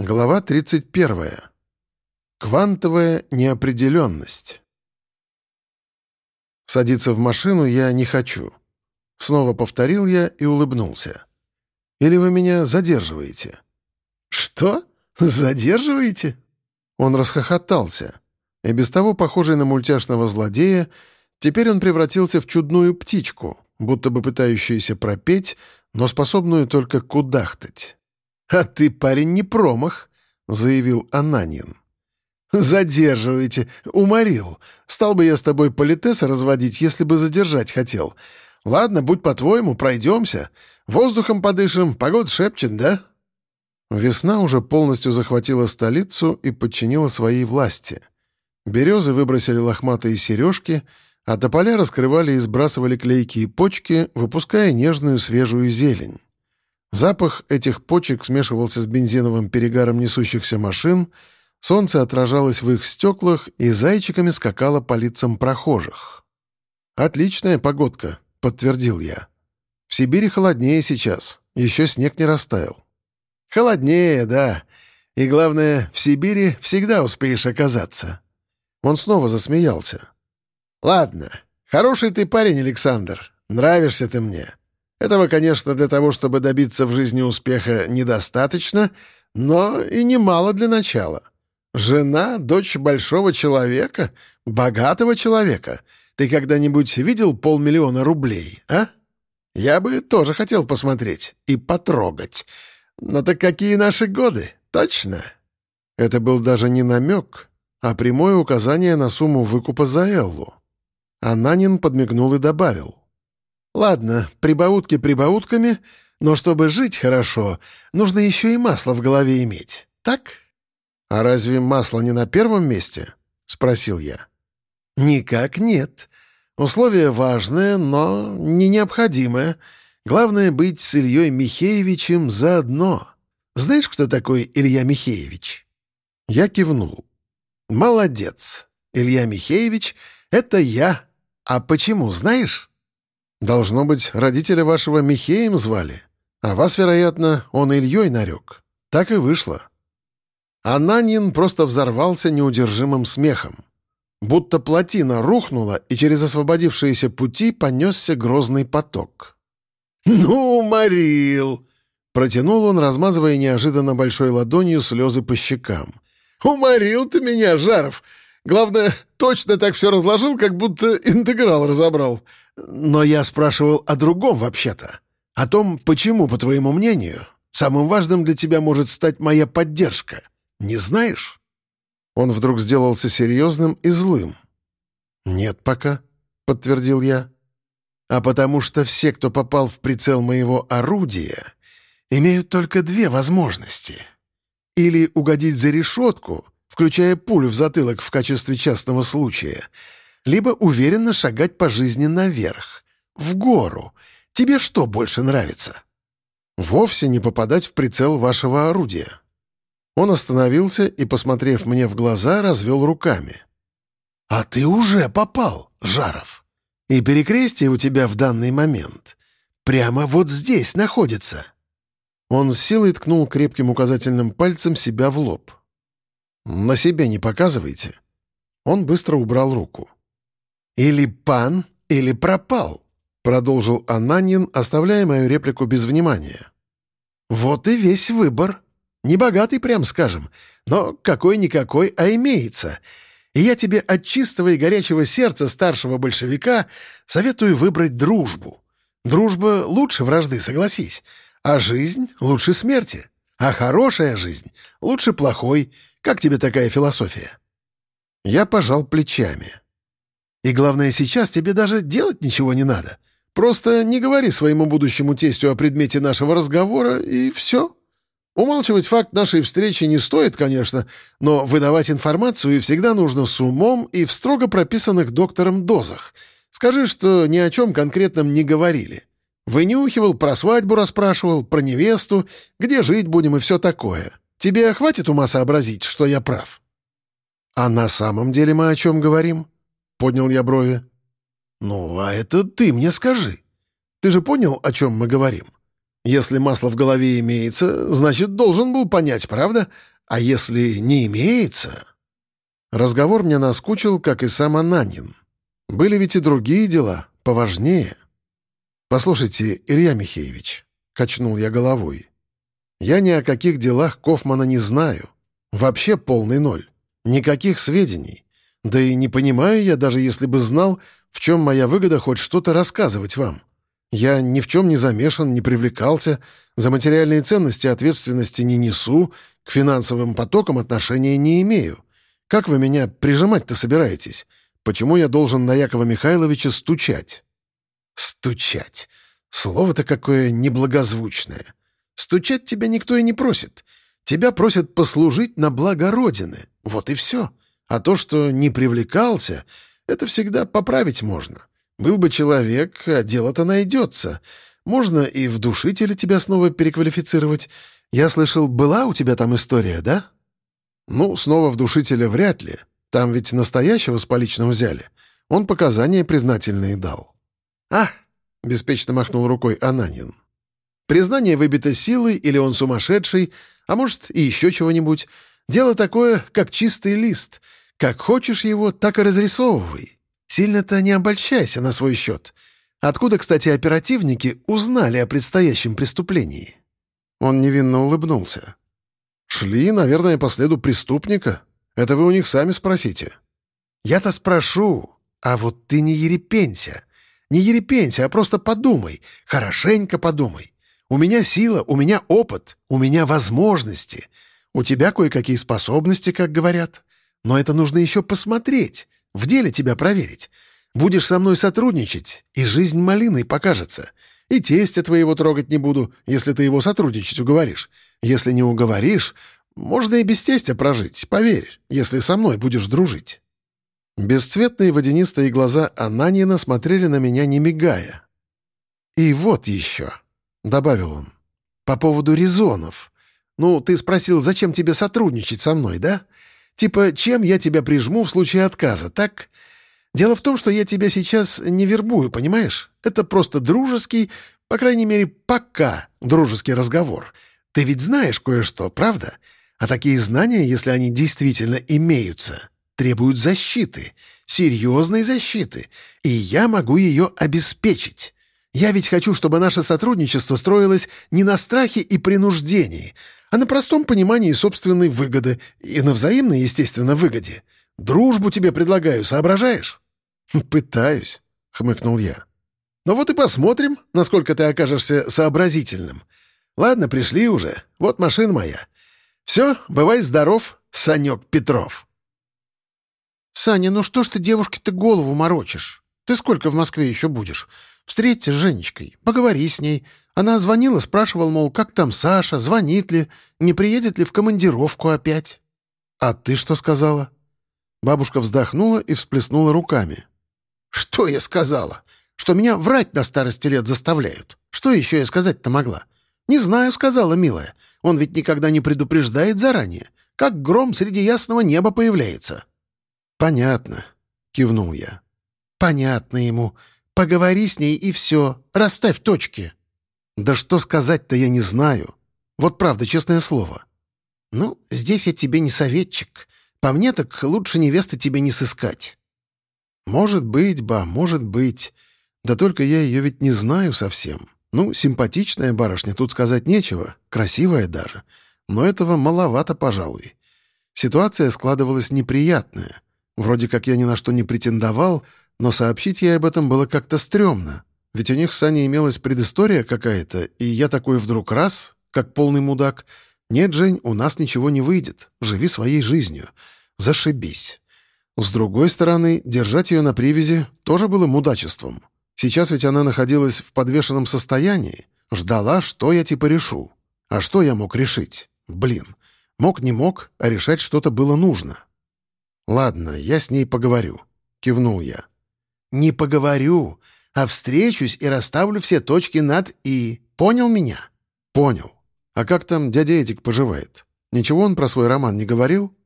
Глава 31. Квантовая неопределенность. Садиться в машину я не хочу. Снова повторил я и улыбнулся. Или вы меня задерживаете? Что? Задерживаете? Он расхохотался. И без того похожий на мультяшного злодея, теперь он превратился в чудную птичку, будто бы пытающуюся пропеть, но способную только кудахтать. «А ты, парень, не промах», — заявил Ананин. «Задерживайте. Уморил. Стал бы я с тобой политеса разводить, если бы задержать хотел. Ладно, будь по-твоему, пройдемся. Воздухом подышим, погода шепчет, да?» Весна уже полностью захватила столицу и подчинила своей власти. Березы выбросили лохматые сережки, а тополя раскрывали и сбрасывали клейкие почки, выпуская нежную свежую зелень. Запах этих почек смешивался с бензиновым перегаром несущихся машин, солнце отражалось в их стеклах и зайчиками скакало по лицам прохожих. «Отличная погодка», — подтвердил я. «В Сибири холоднее сейчас, еще снег не растаял». «Холоднее, да. И главное, в Сибири всегда успеешь оказаться». Он снова засмеялся. «Ладно, хороший ты парень, Александр. Нравишься ты мне. Этого, конечно, для того, чтобы добиться в жизни успеха, недостаточно, но и немало для начала. Жена — дочь большого человека, богатого человека. Ты когда-нибудь видел полмиллиона рублей, а? Я бы тоже хотел посмотреть и потрогать. Но так какие наши годы, точно?» Это был даже не намек, а прямое указание на сумму выкупа за Эллу. Ананин подмигнул и добавил. Ладно, прибаутки прибаутками, но чтобы жить хорошо, нужно еще и масло в голове иметь, так? «А разве масло не на первом месте?» — спросил я. «Никак нет. Условие важное, но не необходимое. Главное — быть с Ильей Михеевичем заодно. Знаешь, кто такой Илья Михеевич?» Я кивнул. «Молодец. Илья Михеевич — это я. А почему, знаешь?» Должно быть, родители вашего Михеем звали, а вас, вероятно, он Ильей нарек. Так и вышло». Ананин просто взорвался неудержимым смехом. Будто плотина рухнула, и через освободившиеся пути понесся грозный поток. «Ну, Марил!» — протянул он, размазывая неожиданно большой ладонью слезы по щекам. «Уморил ты меня, Жаров! Главное, точно так все разложил, как будто интеграл разобрал. Но я спрашивал о другом вообще-то. О том, почему, по твоему мнению, самым важным для тебя может стать моя поддержка. Не знаешь?» Он вдруг сделался серьезным и злым. «Нет пока», — подтвердил я. «А потому что все, кто попал в прицел моего орудия, имеют только две возможности. Или угодить за решетку, включая пулю в затылок в качестве частного случая — либо уверенно шагать по жизни наверх, в гору. Тебе что больше нравится?» «Вовсе не попадать в прицел вашего орудия». Он остановился и, посмотрев мне в глаза, развел руками. «А ты уже попал, Жаров. И перекрестие у тебя в данный момент прямо вот здесь находится». Он с силой ткнул крепким указательным пальцем себя в лоб. «На себе не показывайте». Он быстро убрал руку. «Или пан, или пропал», — продолжил Ананин, оставляя мою реплику без внимания. «Вот и весь выбор. Небогатый, прям скажем, но какой-никакой, а имеется. И я тебе от чистого и горячего сердца старшего большевика советую выбрать дружбу. Дружба лучше вражды, согласись, а жизнь лучше смерти, а хорошая жизнь лучше плохой. Как тебе такая философия?» Я пожал плечами. И главное, сейчас тебе даже делать ничего не надо. Просто не говори своему будущему тестю о предмете нашего разговора, и все. Умалчивать факт нашей встречи не стоит, конечно, но выдавать информацию всегда нужно с умом и в строго прописанных доктором дозах. Скажи, что ни о чем конкретном не говорили. Вынюхивал, про свадьбу расспрашивал, про невесту, где жить будем и все такое. Тебе хватит ума сообразить, что я прав?» «А на самом деле мы о чем говорим?» — поднял я брови. «Ну, а это ты мне скажи. Ты же понял, о чем мы говорим? Если масло в голове имеется, значит, должен был понять, правда? А если не имеется...» Разговор мне наскучил, как и сам Ананин. Были ведь и другие дела, поважнее. «Послушайте, Илья Михеевич», — качнул я головой, — «я ни о каких делах Кофмана не знаю. Вообще полный ноль. Никаких сведений. Да и не понимаю я, даже если бы знал, в чем моя выгода хоть что-то рассказывать вам. Я ни в чем не замешан, не привлекался, за материальные ценности ответственности не несу, к финансовым потокам отношения не имею. Как вы меня прижимать-то собираетесь? Почему я должен на Якова Михайловича стучать?» «Стучать. Слово-то какое неблагозвучное. Стучать тебя никто и не просит. Тебя просят послужить на благо Родины. Вот и все. А то, что не привлекался, это всегда поправить можно. Был бы человек, а дело-то найдется. Можно и в душителя тебя снова переквалифицировать. Я слышал, была у тебя там история, да? Ну, снова в душителя вряд ли. Там ведь настоящего с поличным взяли. Он показания признательные дал. «А!» — беспечно махнул рукой Ананин. «Признание выбито силой, или он сумасшедший, а может, и еще чего-нибудь. Дело такое, как чистый лист. Как хочешь его, так и разрисовывай. Сильно-то не обольщайся на свой счет. Откуда, кстати, оперативники узнали о предстоящем преступлении?» Он невинно улыбнулся. «Шли, наверное, по следу преступника. Это вы у них сами спросите». «Я-то спрошу, а вот ты не ерепенься. Не ерепенься, а просто подумай, хорошенько подумай. У меня сила, у меня опыт, у меня возможности. У тебя кое-какие способности, как говорят. Но это нужно еще посмотреть, в деле тебя проверить. Будешь со мной сотрудничать, и жизнь малиной покажется. И тестя твоего трогать не буду, если ты его сотрудничать уговоришь. Если не уговоришь, можно и без тестя прожить, поверь, если со мной будешь дружить». Бесцветные водянистые глаза Ананина смотрели на меня, не мигая. «И вот еще», — добавил он, — «по поводу резонов. Ну, ты спросил, зачем тебе сотрудничать со мной, да? Типа, чем я тебя прижму в случае отказа, так? Дело в том, что я тебя сейчас не вербую, понимаешь? Это просто дружеский, по крайней мере, пока дружеский разговор. Ты ведь знаешь кое-что, правда? А такие знания, если они действительно имеются, требуют защиты, серьезной защиты, и я могу ее обеспечить. Я ведь хочу, чтобы наше сотрудничество строилось не на страхе и принуждении, а на простом понимании собственной выгоды и на взаимной, естественно, выгоде. Дружбу тебе предлагаю, соображаешь?» «Пытаюсь», — хмыкнул я. «Ну вот и посмотрим, насколько ты окажешься сообразительным. Ладно, пришли уже. Вот машина моя. Все, бывай здоров, Санек Петров». «Саня, ну что ж ты девушке-то голову морочишь? Ты сколько в Москве еще будешь? Встреться с Женечкой, поговори с ней. Она звонила, спрашивала, мол, как там Саша, звонит ли, не приедет ли в командировку опять». «А ты что сказала?» Бабушка вздохнула и всплеснула руками. «Что я сказала? Что меня врать на старости лет заставляют. Что еще я сказать-то могла? Не знаю, сказала милая. Он ведь никогда не предупреждает заранее. Как гром среди ясного неба появляется». «Понятно», — кивнул я. «Понятно ему. Поговори с ней и все. Расставь точки». «Да что сказать-то я не знаю. Вот правда, честное слово». «Ну, здесь я тебе не советчик. По мне так лучше невесты тебе не сыскать». «Может быть, ба, может быть. Да только я ее ведь не знаю совсем. Ну, симпатичная барышня, тут сказать нечего, красивая даже. Но этого маловато, пожалуй. Ситуация складывалась неприятная. Вроде как я ни на что не претендовал, но сообщить ей об этом было как-то стрёмно. Ведь у них с Аней имелась предыстория какая-то, и я такой вдруг раз, как полный мудак. «Нет, Жень, у нас ничего не выйдет. Живи своей жизнью. Зашибись». С другой стороны, держать ее на привязи тоже было мудачеством. Сейчас ведь она находилась в подвешенном состоянии, ждала, что я типа решу. А что я мог решить? Блин. Мог не мог, а решать что-то было нужно. «Ладно, я с ней поговорю», — кивнул я. «Не поговорю, а встречусь и расставлю все точки над «и». Понял меня?» «Понял. А как там дядя Эдик поживает? Ничего он про свой роман не говорил?»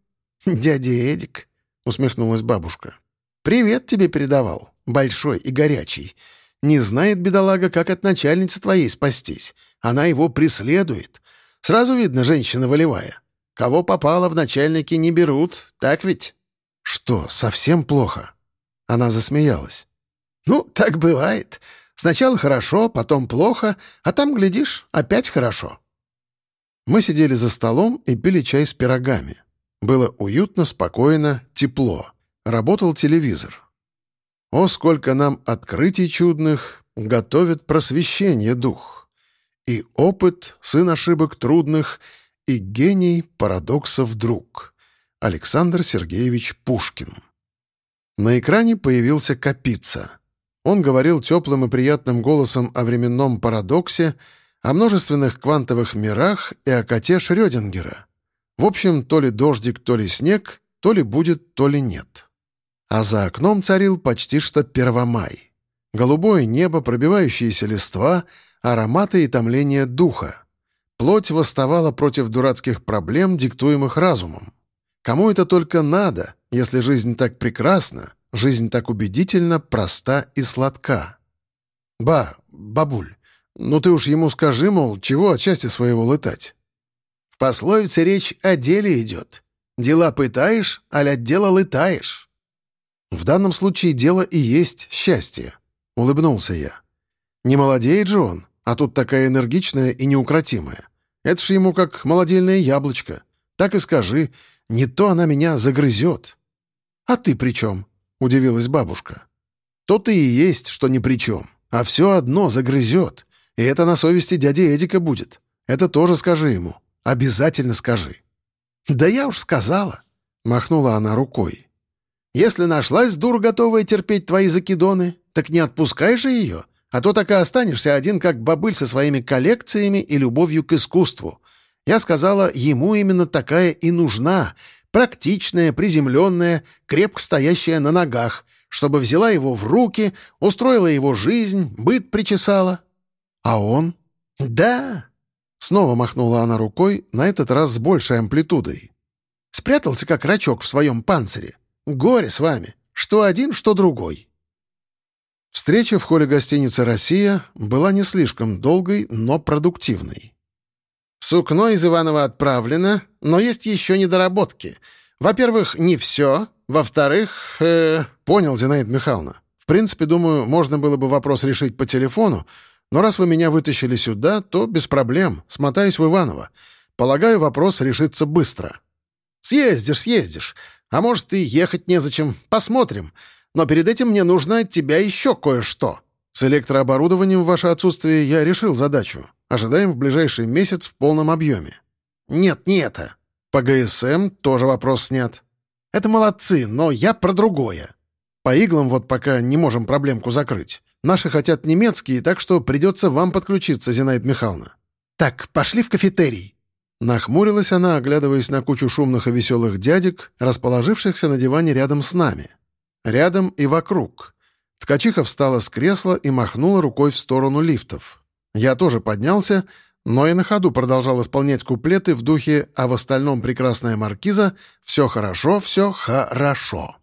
«Дядя Эдик», — усмехнулась бабушка. «Привет тебе передавал, большой и горячий. Не знает бедолага, как от начальницы твоей спастись. Она его преследует. Сразу видно, женщина волевая. Кого попало в начальники не берут, так ведь?» «Что, совсем плохо?» Она засмеялась. «Ну, так бывает. Сначала хорошо, потом плохо, а там, глядишь, опять хорошо». Мы сидели за столом и пили чай с пирогами. Было уютно, спокойно, тепло. Работал телевизор. О, сколько нам открытий чудных готовит просвещение дух. И опыт, сын ошибок трудных, и гений парадоксов друг. Александр Сергеевич Пушкин. На экране появился Капица. Он говорил теплым и приятным голосом о временном парадоксе, о множественных квантовых мирах и о коте Шрёдингера. В общем, то ли дождик, то ли снег, то ли будет, то ли нет. А за окном царил почти что первомай. Голубое небо, пробивающиеся листва, ароматы и томление духа. Плоть восставала против дурацких проблем, диктуемых разумом. Кому это только надо, если жизнь так прекрасна, жизнь так убедительно проста и сладка? Ба, бабуль, ну ты уж ему скажи, мол, чего от счастья своего летать? В пословице речь о деле идет. Дела пытаешь, а от дела летаешь. В данном случае дело и есть счастье, — улыбнулся я. Не молодеет же он, а тут такая энергичная и неукротимая. Это ж ему как молодильное яблочко. Так и скажи, не то она меня загрызет. «А ты при чем?» — удивилась бабушка. «То ты и есть, что ни при чем, а все одно загрызет. И это на совести дяди Эдика будет. Это тоже скажи ему. Обязательно скажи». «Да я уж сказала», — махнула она рукой. «Если нашлась дур, готовая терпеть твои закидоны, так не отпускай же ее, а то так и останешься один как бобыль со своими коллекциями и любовью к искусству. Я сказала, ему именно такая и нужна, практичная, приземленная, крепко стоящая на ногах, чтобы взяла его в руки, устроила его жизнь, быт причесала. А он? Да. Снова махнула она рукой, на этот раз с большей амплитудой. Спрятался, как рачок в своем панцире. Горе с вами. Что один, что другой. Встреча в холле гостиницы «Россия» была не слишком долгой, но продуктивной. «Сукно из Иванова отправлено, но есть еще недоработки. Во-первых, не все. Во-вторых, э... Понял, Зинаида Михайловна. В принципе, думаю, можно было бы вопрос решить по телефону, но раз вы меня вытащили сюда, то без проблем, смотаюсь в Иваново. Полагаю, вопрос решится быстро». «Съездишь, съездишь. А может, и ехать незачем. Посмотрим. Но перед этим мне нужно от тебя еще кое-что». «С электрооборудованием в ваше отсутствие я решил задачу. Ожидаем в ближайший месяц в полном объеме». «Нет, не это». «По ГСМ тоже вопрос снят». «Это молодцы, но я про другое». «По иглам вот пока не можем проблемку закрыть. Наши хотят немецкие, так что придется вам подключиться, Зинаида Михайловна». «Так, пошли в кафетерий». Нахмурилась она, оглядываясь на кучу шумных и веселых дядек, расположившихся на диване рядом с нами. Рядом и вокруг. Ткачиха встала с кресла и махнула рукой в сторону лифтов. Я тоже поднялся, но и на ходу продолжал исполнять куплеты в духе «А в остальном прекрасная маркиза, все хорошо, все хорошо».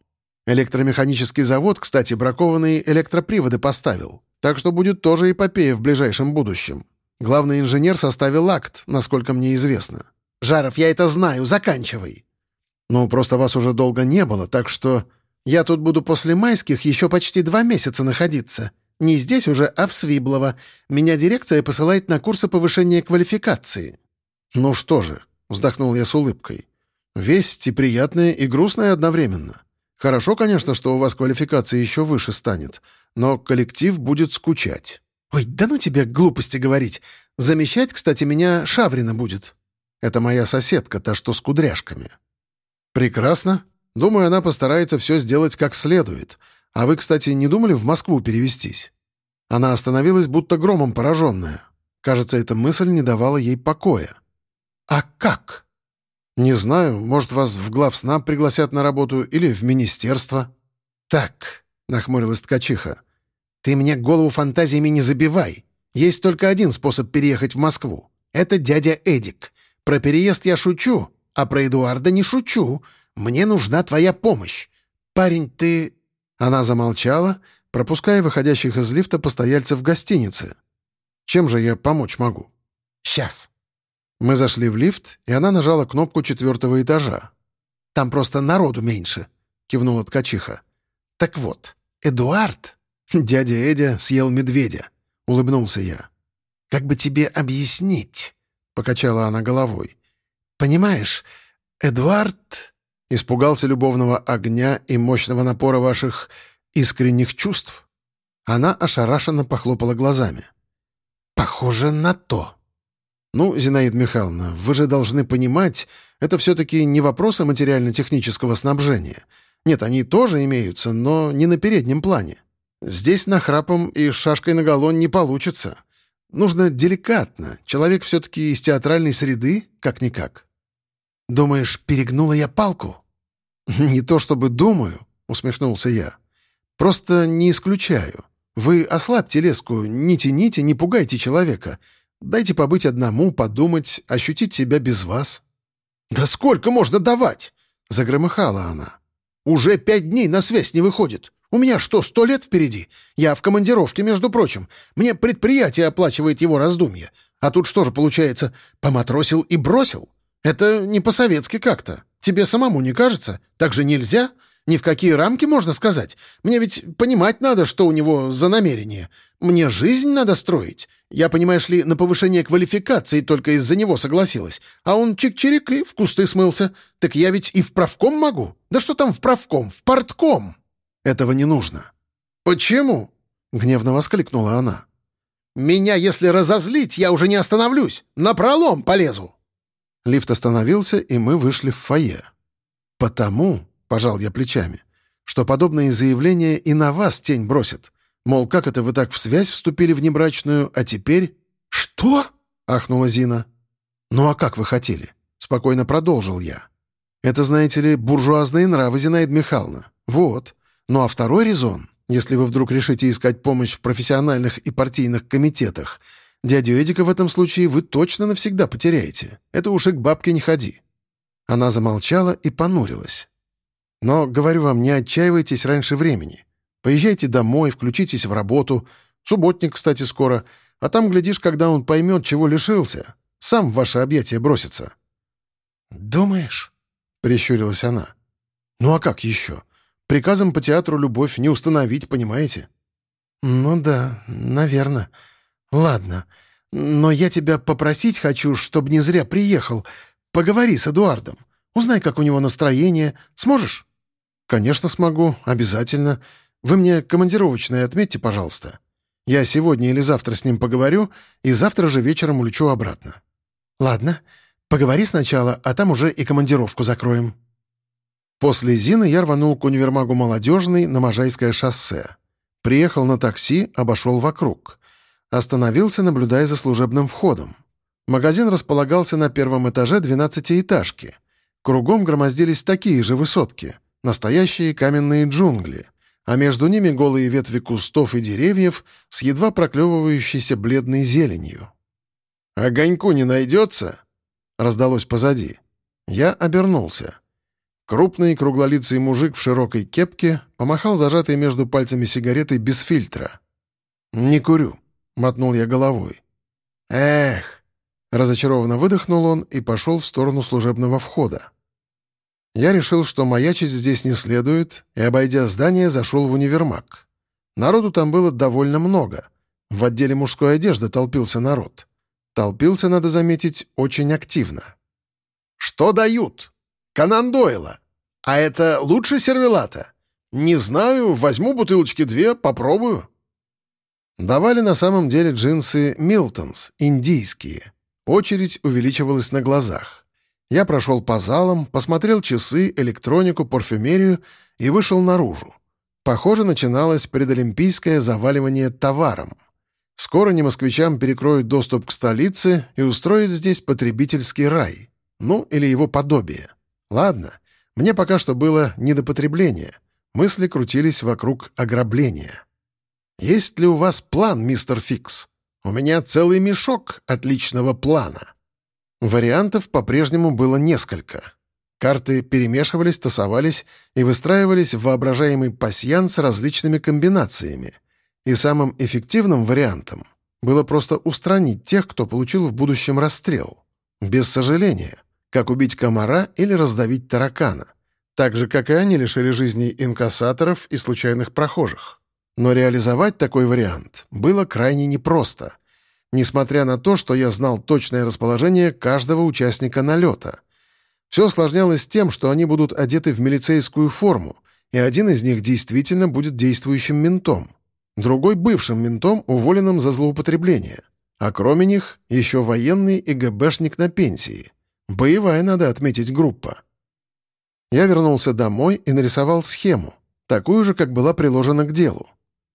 Электромеханический завод, кстати, бракованные электроприводы поставил, так что будет тоже эпопея в ближайшем будущем. Главный инженер составил акт, насколько мне известно. «Жаров, я это знаю, заканчивай». «Ну, просто вас уже долго не было, так что...» Я тут буду после майских еще почти два месяца находиться. Не здесь уже, а в Свиблово. Меня дирекция посылает на курсы повышения квалификации». «Ну что же», — вздохнул я с улыбкой. «Весть и приятная, и грустная одновременно. Хорошо, конечно, что у вас квалификация еще выше станет, но коллектив будет скучать». «Ой, да ну тебе глупости говорить. Замещать, кстати, меня Шаврина будет». «Это моя соседка, та, что с кудряшками». «Прекрасно. Думаю, она постарается все сделать как следует. А вы, кстати, не думали в Москву перевестись?» Она остановилась, будто громом пораженная. Кажется, эта мысль не давала ей покоя. «А как?» «Не знаю. Может, вас в главснаб пригласят на работу или в министерство?» «Так», — нахмурилась ткачиха, — «ты мне голову фантазиями не забивай. Есть только один способ переехать в Москву. Это дядя Эдик. Про переезд я шучу, а про Эдуарда не шучу. Мне нужна твоя помощь. Парень, ты...» Она замолчала, пропуская выходящих из лифта постояльцев гостиницы. «Чем же я помочь могу?» Сейчас». Мы зашли в лифт, и она нажала кнопку четвертого этажа. «Там просто народу меньше», — кивнула ткачиха. «Так вот, Эдуард...» «Дядя Эдя съел медведя», — улыбнулся я. «Как бы тебе объяснить?» — покачала она головой. «Понимаешь, Эдуард...» Испугался любовного огня и мощного напора ваших искренних чувств. Она ошарашенно похлопала глазами. «Похоже на то». «Ну, Зинаида Михайловна, вы же должны понимать, это все-таки не вопросы материально-технического снабжения. Нет, они тоже имеются, но не на переднем плане. Здесь нахрапом и шашкой наголо не получится. Нужно деликатно. Человек все-таки из театральной среды, как-никак». «Думаешь, перегнула я палку?» «Не то чтобы думаю», — усмехнулся я. «Просто не исключаю. Вы ослабьте леску, не тяните, не пугайте человека. Дайте побыть одному, подумать, ощутить себя без вас». «Да сколько можно давать?» — загромыхала она. «Уже пять дней на связь не выходит. У меня что, сто лет впереди? Я в командировке, между прочим. Мне предприятие оплачивает его раздумья. А тут что же получается, поматросил и бросил?» Это не по-советски как-то. Тебе самому не кажется? Так же нельзя? Ни в какие рамки, можно сказать. Мне ведь понимать надо, что у него за намерение. Мне жизнь надо строить. Я, понимаешь ли, на повышение квалификации только из-за него согласилась. А он чик-чирик и в кусты смылся. Так я ведь и в правком могу. Да что там в правком? В портком. Этого не нужно. Почему? Гневно воскликнула она. Меня, если разозлить, я уже не остановлюсь. На пролом полезу. Лифт остановился, и мы вышли в фойе. «Потому», — пожал я плечами, «что подобные заявления и на вас тень бросят. Мол, как это вы так в связь вступили в небрачную, а теперь...» «Что?» — ахнула Зина. «Ну а как вы хотели?» — спокойно продолжил я. «Это, знаете ли, буржуазные нравы, Зинаида Михайловна. Вот. Ну а второй резон, если вы вдруг решите искать помощь в профессиональных и партийных комитетах — Дядю Эдика в этом случае вы точно навсегда потеряете. Это уж и к бабке не ходи». Она замолчала и понурилась. «Но, говорю вам, не отчаивайтесь раньше времени. Поезжайте домой, включитесь в работу. Субботник, кстати, скоро. А там, глядишь, когда он поймет, чего лишился, сам в ваше объятие бросится». «Думаешь?» — прищурилась она. «Ну а как еще? Приказом по театру любовь не установить, понимаете?» «Ну да, наверное. «Ладно, но я тебя попросить хочу, чтобы не зря приехал. Поговори с Эдуардом. Узнай, как у него настроение. Сможешь?» «Конечно смогу, обязательно. Вы мне командировочное отметьте, пожалуйста. Я сегодня или завтра с ним поговорю, и завтра же вечером улечу обратно». «Ладно, поговори сначала, а там уже и командировку закроем». После Зины я рванул к универмагу «Молодежный» на Можайское шоссе. Приехал на такси, обошел вокруг. Остановился, наблюдая за служебным входом. Магазин располагался на первом этаже двенадцатиэтажки. Кругом громоздились такие же высотки, настоящие каменные джунгли, а между ними голые ветви кустов и деревьев с едва проклевывающейся бледной зеленью. «Огоньку не найдется?» — раздалось позади. Я обернулся. Крупный круглолицый мужик в широкой кепке помахал зажатой между пальцами сигаретой без фильтра. «Не курю», мотнул я головой. «Эх!» — разочарованно выдохнул он и пошел в сторону служебного входа. Я решил, что маячить здесь не следует, и, обойдя здание, зашел в универмаг. Народу там было довольно много. В отделе мужской одежды толпился народ. Толпился, надо заметить, очень активно. «Что дают? Канан Дойла. А это лучше сервелата? Не знаю, возьму бутылочки две, попробую». Давали на самом деле джинсы «Милтонс», индийские. Очередь увеличивалась на глазах. Я прошел по залам, посмотрел часы, электронику, парфюмерию и вышел наружу. Похоже, начиналось предолимпийское заваливание товаром. Скоро не москвичам перекроют доступ к столице и устроят здесь потребительский рай. Ну, или его подобие. Ладно, мне пока что было не до потребления. Мысли крутились вокруг ограбления. «Есть ли у вас план, мистер Фикс? У меня целый мешок отличного плана». Вариантов по-прежнему было несколько. Карты перемешивались, тасовались и выстраивались в воображаемый пасьян с различными комбинациями. И самым эффективным вариантом было просто устранить тех, кто получил в будущем расстрел. Без сожаления, как убить комара или раздавить таракана. Так же, как и они лишили жизни инкассаторов и случайных прохожих. Но реализовать такой вариант было крайне непросто, несмотря на то, что я знал точное расположение каждого участника налета. Все осложнялось тем, что они будут одеты в милицейскую форму, и один из них действительно будет действующим ментом, другой — бывшим ментом, уволенным за злоупотребление, а кроме них еще военный и ГБшник на пенсии. Боевая, надо отметить, группа. Я вернулся домой и нарисовал схему, такую же, как была приложена к делу.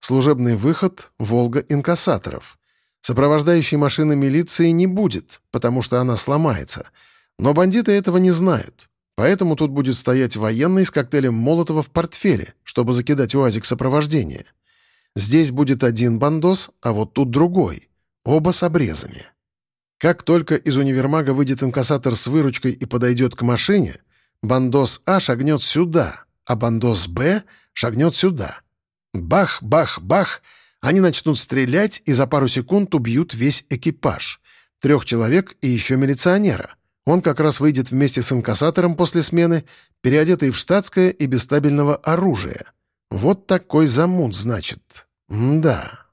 Служебный выход «Волга инкассаторов». Сопровождающей машины милиции не будет, потому что она сломается. Но бандиты этого не знают. Поэтому тут будет стоять военный с коктейлем Молотова в портфеле, чтобы закидать УАЗик сопровождения. Здесь будет один бандос, а вот тут другой. Оба с обрезами. Как только из универмага выйдет инкассатор с выручкой и подойдет к машине, бандос А шагнет сюда, а бандос Б шагнет сюда. Бах, бах, бах. Они начнут стрелять и за пару секунд убьют весь экипаж. Трех человек и еще милиционера. Он как раз выйдет вместе с инкассатором после смены, переодетый в штатское и без стабильного оружия. Вот такой замут, значит. М да.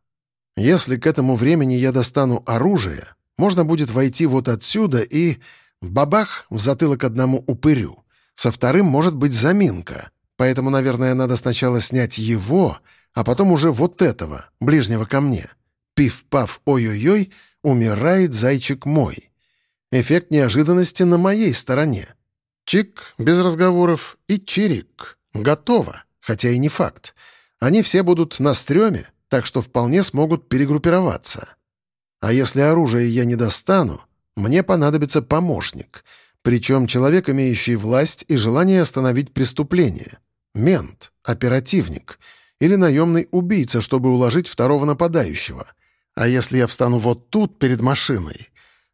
Если к этому времени я достану оружие, можно будет войти вот отсюда и... Бабах в затылок одному упырю. Со вторым может быть заминка. Поэтому, наверное, надо сначала снять его, а потом уже вот этого, ближнего ко мне. Пиф-паф, ой-ой-ой, умирает зайчик мой. Эффект неожиданности на моей стороне. Чик, без разговоров, и чирик. Готово, хотя и не факт. Они все будут на стреме, так что вполне смогут перегруппироваться. А если оружие я не достану, мне понадобится помощник, причем человек, имеющий власть и желание остановить преступление — мент, оперативник или наемный убийца, чтобы уложить второго нападающего. А если я встану вот тут, перед машиной,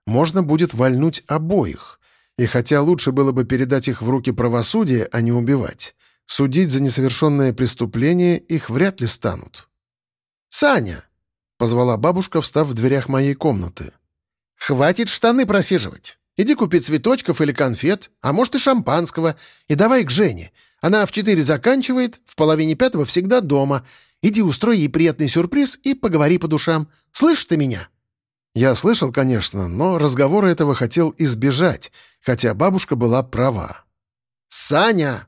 можно будет вальнуть обоих. И хотя лучше было бы передать их в руки правосудия, а не убивать, судить за несовершенное преступление их вряд ли станут. «Саня!» — позвала бабушка, встав в дверях моей комнаты. «Хватит штаны просиживать. Иди купи цветочков или конфет, а может и шампанского, и давай к Жене. Она в четыре заканчивает, в половине пятого всегда дома. Иди устрой ей приятный сюрприз и поговори по душам. Слышишь ты меня?» Я слышал, конечно, но разговора этого хотел избежать, хотя бабушка была права. «Саня!»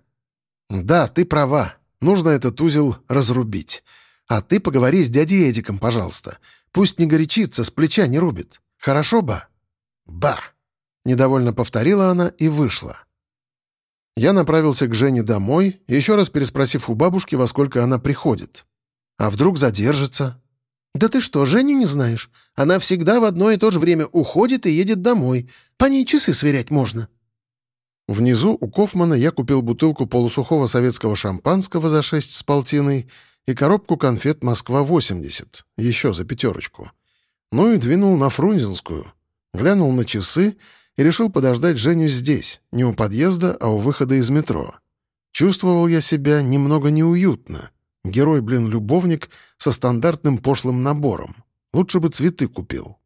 «Да, ты права. Нужно этот узел разрубить. А ты поговори с дядей Эдиком, пожалуйста. Пусть не горячится, с плеча не рубит. Хорошо, ба?» «Ба!» — недовольно повторила она и вышла. Я направился к Жене домой, еще раз переспросив у бабушки, во сколько она приходит. А вдруг задержится? «Да ты что, Женю не знаешь? Она всегда в одно и то же время уходит и едет домой. По ней часы сверять можно». Внизу у Кофмана я купил бутылку полусухого советского шампанского за шесть с полтиной и коробку конфет «Москва-80», еще за пятерочку. Ну и двинул на Фрунзенскую. Глянул на часы — и решил подождать Женю здесь, не у подъезда, а у выхода из метро. Чувствовал я себя немного неуютно. Герой, блин, любовник со стандартным пошлым набором. Лучше бы цветы купил.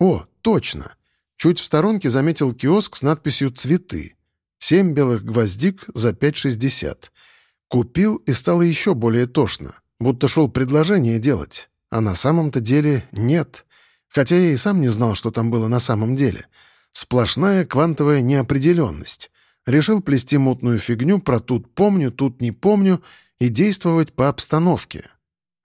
О, точно. Чуть в сторонке заметил киоск с надписью «Цветы». Семь белых гвоздик за 5,60. Купил и стало еще более тошно, будто шел предложение делать. А на самом-то деле нет. Хотя я и сам не знал, что там было на самом деле — Сплошная квантовая неопределенность. Решил плести мутную фигню про «тут помню, тут не помню» и действовать по обстановке.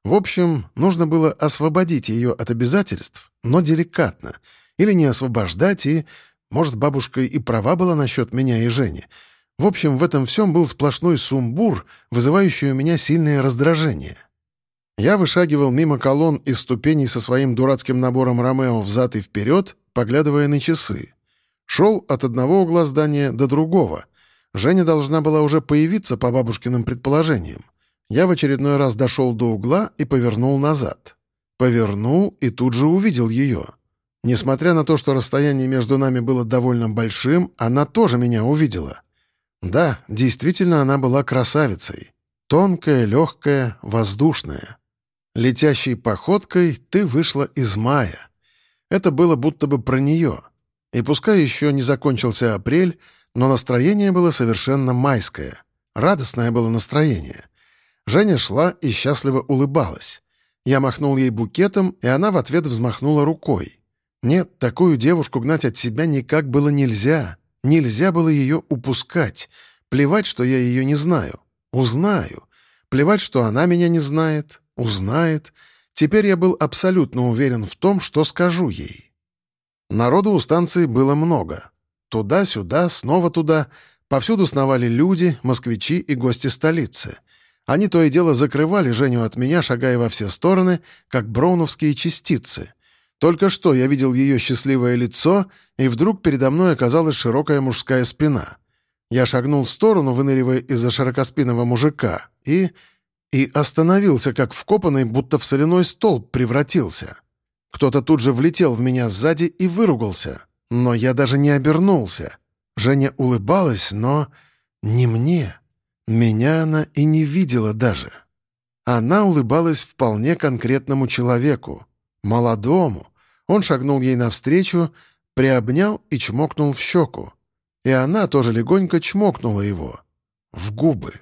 В общем, нужно было освободить ее от обязательств, но деликатно. Или не освобождать и... Может, бабушка и права была насчет меня и Жени. В общем, в этом всем был сплошной сумбур, вызывающий у меня сильное раздражение. Я вышагивал мимо колонн и ступеней со своим дурацким набором Ромео взад и вперед, поглядывая на часы. Шел от одного угла здания до другого. Женя должна была уже появиться по бабушкиным предположениям. Я в очередной раз дошел до угла и повернул назад. Повернул и тут же увидел ее. Несмотря на то, что расстояние между нами было довольно большим, она тоже меня увидела. Да, действительно, она была красавицей. Тонкая, легкая, воздушная. Летящей походкой ты вышла из мая. Это было будто бы про нее. И пускай еще не закончился апрель, но настроение было совершенно майское. Радостное было настроение. Женя шла и счастливо улыбалась. Я махнул ей букетом, и она в ответ взмахнула рукой. Нет, такую девушку гнать от себя никак было нельзя. Нельзя было ее упускать. Плевать, что я ее не знаю. Узнаю. Плевать, что она меня не знает. Узнает. Теперь я был абсолютно уверен в том, что скажу ей. Народу у станции было много. Туда-сюда, снова туда. Повсюду сновали люди, москвичи и гости столицы. Они то и дело закрывали Женю от меня, шагая во все стороны, как броуновские частицы. Только что я видел ее счастливое лицо, и вдруг передо мной оказалась широкая мужская спина. Я шагнул в сторону, выныривая из-за широкоспинного мужика, и... и остановился, как вкопанный, будто в соляной столб превратился. Кто-то тут же влетел в меня сзади и выругался. Но я даже не обернулся. Женя улыбалась, но не мне. Меня она и не видела даже. Она улыбалась вполне конкретному человеку. Молодому. Он шагнул ей навстречу, приобнял и чмокнул в щеку. И она тоже легонько чмокнула его. В губы.